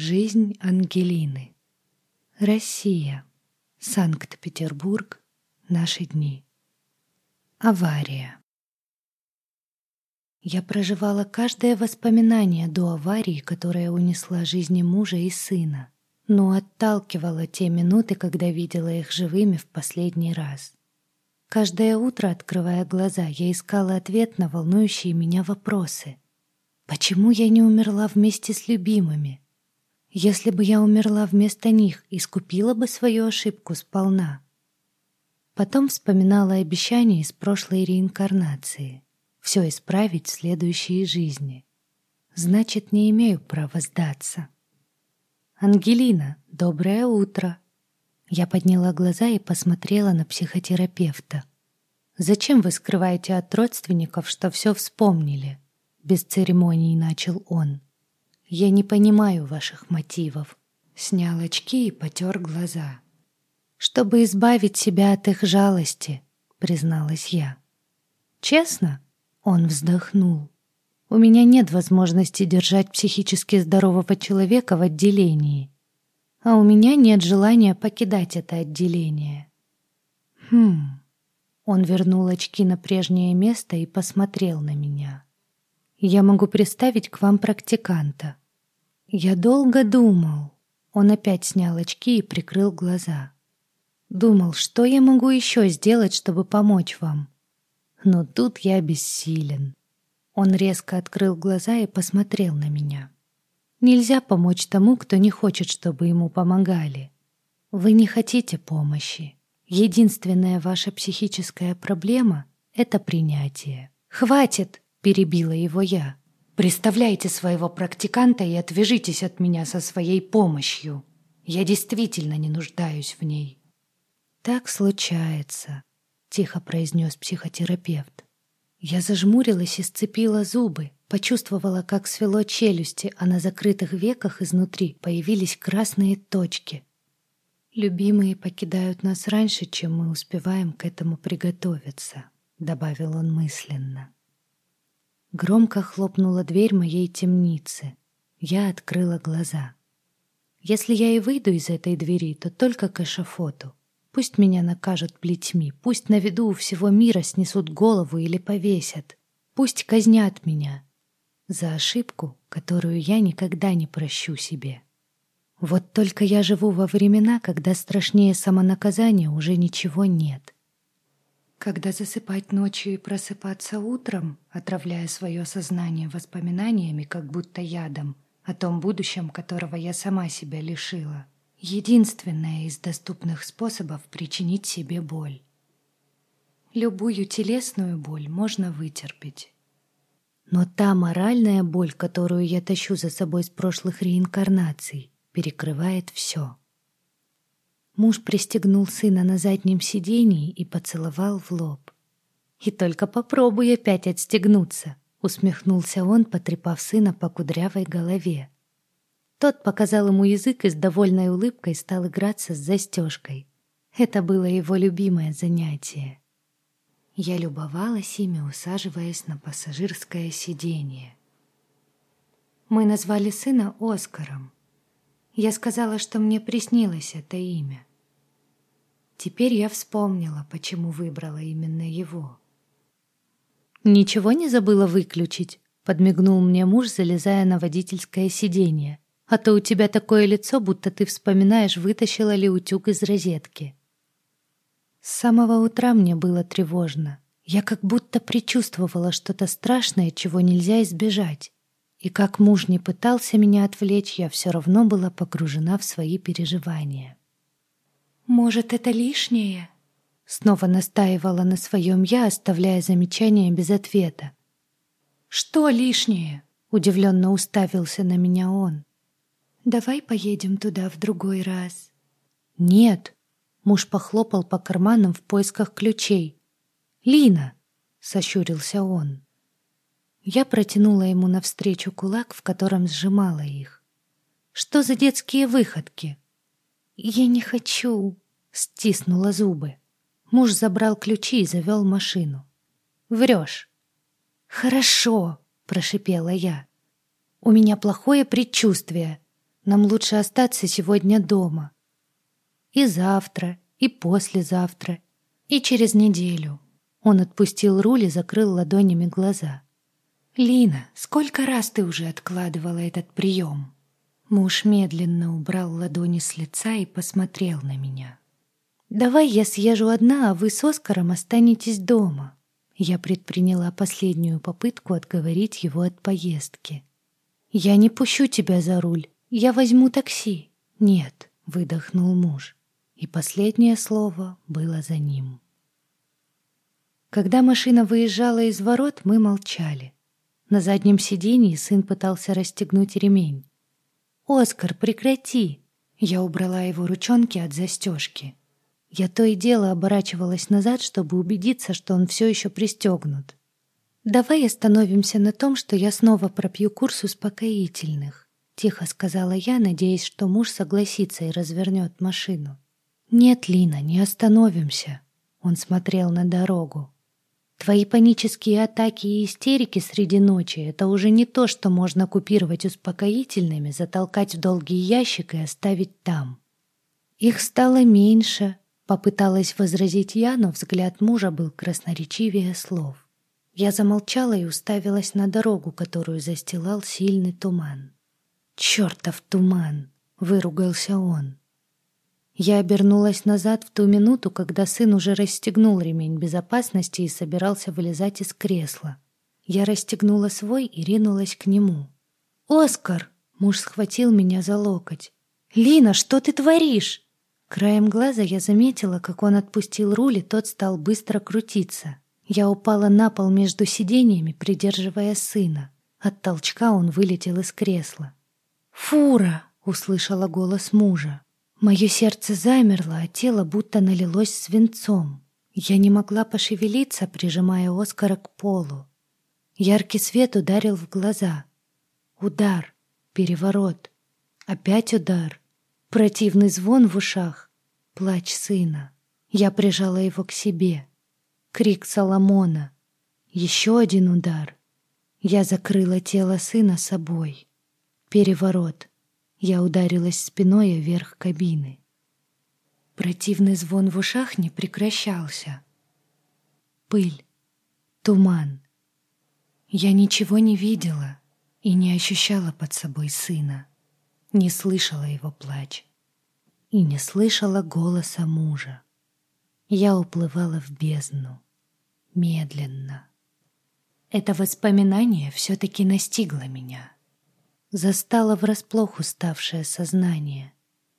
Жизнь Ангелины. Россия. Санкт-Петербург. Наши дни. Авария. Я проживала каждое воспоминание до аварии, которая унесла жизни мужа и сына, но отталкивала те минуты, когда видела их живыми в последний раз. Каждое утро, открывая глаза, я искала ответ на волнующие меня вопросы. Почему я не умерла вместе с любимыми? Если бы я умерла вместо них, искупила бы свою ошибку сполна. Потом вспоминала обещания из прошлой реинкарнации. Все исправить в следующей жизни. Значит, не имею права сдаться. «Ангелина, доброе утро!» Я подняла глаза и посмотрела на психотерапевта. «Зачем вы скрываете от родственников, что все вспомнили?» Без церемоний начал он. «Я не понимаю ваших мотивов». Снял очки и потер глаза. «Чтобы избавить себя от их жалости», — призналась я. «Честно?» — он вздохнул. «У меня нет возможности держать психически здорового человека в отделении, а у меня нет желания покидать это отделение». «Хм...» Он вернул очки на прежнее место и посмотрел на меня. Я могу представить к вам практиканта. Я долго думал. Он опять снял очки и прикрыл глаза. Думал, что я могу еще сделать, чтобы помочь вам. Но тут я бессилен. Он резко открыл глаза и посмотрел на меня. Нельзя помочь тому, кто не хочет, чтобы ему помогали. Вы не хотите помощи. Единственная ваша психическая проблема — это принятие. «Хватит!» — перебила его я. «Представляйте своего практиканта и отвяжитесь от меня со своей помощью. Я действительно не нуждаюсь в ней». «Так случается», — тихо произнес психотерапевт. Я зажмурилась и сцепила зубы, почувствовала, как свело челюсти, а на закрытых веках изнутри появились красные точки. «Любимые покидают нас раньше, чем мы успеваем к этому приготовиться», — добавил он мысленно. Громко хлопнула дверь моей темницы. Я открыла глаза. Если я и выйду из этой двери, то только к эшафоту. Пусть меня накажут плетьми, пусть на виду у всего мира снесут голову или повесят. Пусть казнят меня за ошибку, которую я никогда не прощу себе. Вот только я живу во времена, когда страшнее самонаказания уже ничего нет. Когда засыпать ночью и просыпаться утром, отравляя свое сознание воспоминаниями, как будто ядом, о том будущем, которого я сама себя лишила. Единственное из доступных способов причинить себе боль. Любую телесную боль можно вытерпеть. Но та моральная боль, которую я тащу за собой с прошлых реинкарнаций, перекрывает все. Муж пристегнул сына на заднем сидении и поцеловал в лоб. «И только попробуй опять отстегнуться», — усмехнулся он, потрепав сына по кудрявой голове. Тот показал ему язык и с довольной улыбкой стал играться с застежкой. Это было его любимое занятие. Я любовалась ими, усаживаясь на пассажирское сиденье. Мы назвали сына Оскаром. Я сказала, что мне приснилось это имя. Теперь я вспомнила, почему выбрала именно его. «Ничего не забыла выключить?» — подмигнул мне муж, залезая на водительское сиденье. «А то у тебя такое лицо, будто ты вспоминаешь, вытащила ли утюг из розетки». С самого утра мне было тревожно. Я как будто предчувствовала что-то страшное, чего нельзя избежать. И как муж не пытался меня отвлечь, я все равно была погружена в свои переживания. «Может, это лишнее?» Снова настаивала на своем я, оставляя замечание без ответа. «Что лишнее?» — удивленно уставился на меня он. «Давай поедем туда в другой раз». «Нет», — муж похлопал по карманам в поисках ключей. «Лина!» — сощурился он. Я протянула ему навстречу кулак, в котором сжимала их. «Что за детские выходки?» «Я не хочу», — стиснула зубы. Муж забрал ключи и завел машину. «Врешь». «Хорошо», — прошипела я. «У меня плохое предчувствие. Нам лучше остаться сегодня дома. И завтра, и послезавтра, и через неделю. Он отпустил руль и закрыл ладонями глаза. «Лина, сколько раз ты уже откладывала этот прием?» Муж медленно убрал ладони с лица и посмотрел на меня. «Давай я съезжу одна, а вы с Оскаром останетесь дома». Я предприняла последнюю попытку отговорить его от поездки. «Я не пущу тебя за руль. Я возьму такси». «Нет», — выдохнул муж. И последнее слово было за ним. Когда машина выезжала из ворот, мы молчали. На заднем сиденье сын пытался расстегнуть ремень. «Оскар, прекрати!» Я убрала его ручонки от застежки. Я то и дело оборачивалась назад, чтобы убедиться, что он все еще пристегнут. «Давай остановимся на том, что я снова пропью курс успокоительных», — тихо сказала я, надеясь, что муж согласится и развернет машину. «Нет, Лина, не остановимся», — он смотрел на дорогу. Твои панические атаки и истерики среди ночи — это уже не то, что можно купировать успокоительными, затолкать в долгий ящик и оставить там. Их стало меньше, попыталась возразить я, но взгляд мужа был красноречивее слов. Я замолчала и уставилась на дорогу, которую застилал сильный туман. «Чертов туман!» — выругался он. Я обернулась назад в ту минуту, когда сын уже расстегнул ремень безопасности и собирался вылезать из кресла. Я расстегнула свой и ринулась к нему. «Оскар!» — муж схватил меня за локоть. «Лина, что ты творишь?» Краем глаза я заметила, как он отпустил руль, и тот стал быстро крутиться. Я упала на пол между сиденьями, придерживая сына. От толчка он вылетел из кресла. «Фура!» — услышала голос мужа. Мое сердце замерло, а тело будто налилось свинцом. Я не могла пошевелиться, прижимая Оскара к полу. Яркий свет ударил в глаза. Удар, переворот, опять удар, противный звон в ушах, плач сына. Я прижала его к себе. Крик Соломона. Еще один удар. Я закрыла тело сына собой. Переворот. Я ударилась спиной вверх кабины. Противный звон в ушах не прекращался. Пыль, туман. Я ничего не видела и не ощущала под собой сына, не слышала его плач и не слышала голоса мужа. Я уплывала в бездну, медленно. Это воспоминание все-таки настигло меня — Застала врасплох уставшее сознание.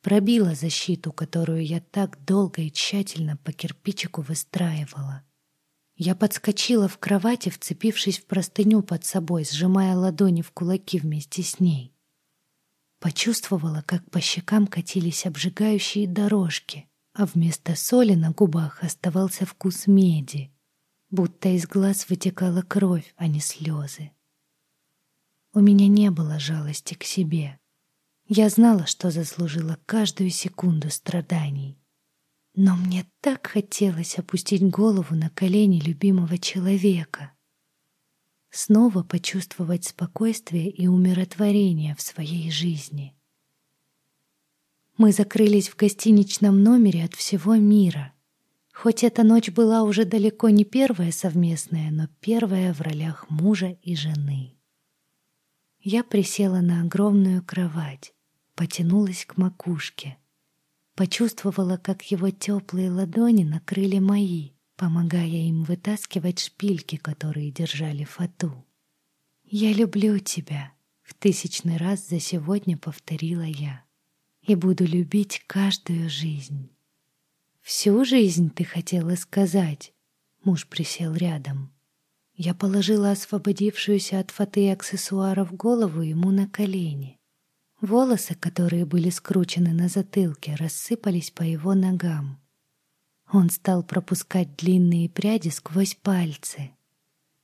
Пробила защиту, которую я так долго и тщательно по кирпичику выстраивала. Я подскочила в кровати, вцепившись в простыню под собой, сжимая ладони в кулаки вместе с ней. Почувствовала, как по щекам катились обжигающие дорожки, а вместо соли на губах оставался вкус меди, будто из глаз вытекала кровь, а не слезы. У меня не было жалости к себе. Я знала, что заслужила каждую секунду страданий. Но мне так хотелось опустить голову на колени любимого человека. Снова почувствовать спокойствие и умиротворение в своей жизни. Мы закрылись в гостиничном номере от всего мира. Хоть эта ночь была уже далеко не первая совместная, но первая в ролях мужа и жены. Я присела на огромную кровать, потянулась к макушке. Почувствовала, как его теплые ладони накрыли мои, помогая им вытаскивать шпильки, которые держали фату. «Я люблю тебя», — в тысячный раз за сегодня повторила я. «И буду любить каждую жизнь». «Всю жизнь ты хотела сказать?» Муж присел рядом. Я положила освободившуюся от фаты аксессуаров голову ему на колени. Волосы, которые были скручены на затылке, рассыпались по его ногам. Он стал пропускать длинные пряди сквозь пальцы.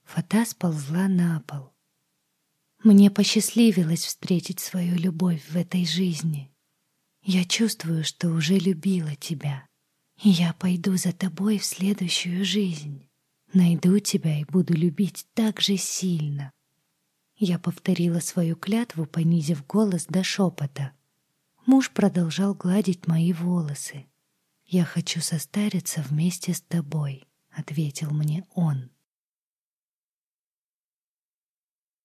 Фата сползла на пол. Мне посчастливилось встретить свою любовь в этой жизни. Я чувствую, что уже любила тебя, и я пойду за тобой в следующую жизнь. Найду тебя и буду любить так же сильно. Я повторила свою клятву, понизив голос до шепота. Муж продолжал гладить мои волосы. «Я хочу состариться вместе с тобой», — ответил мне он.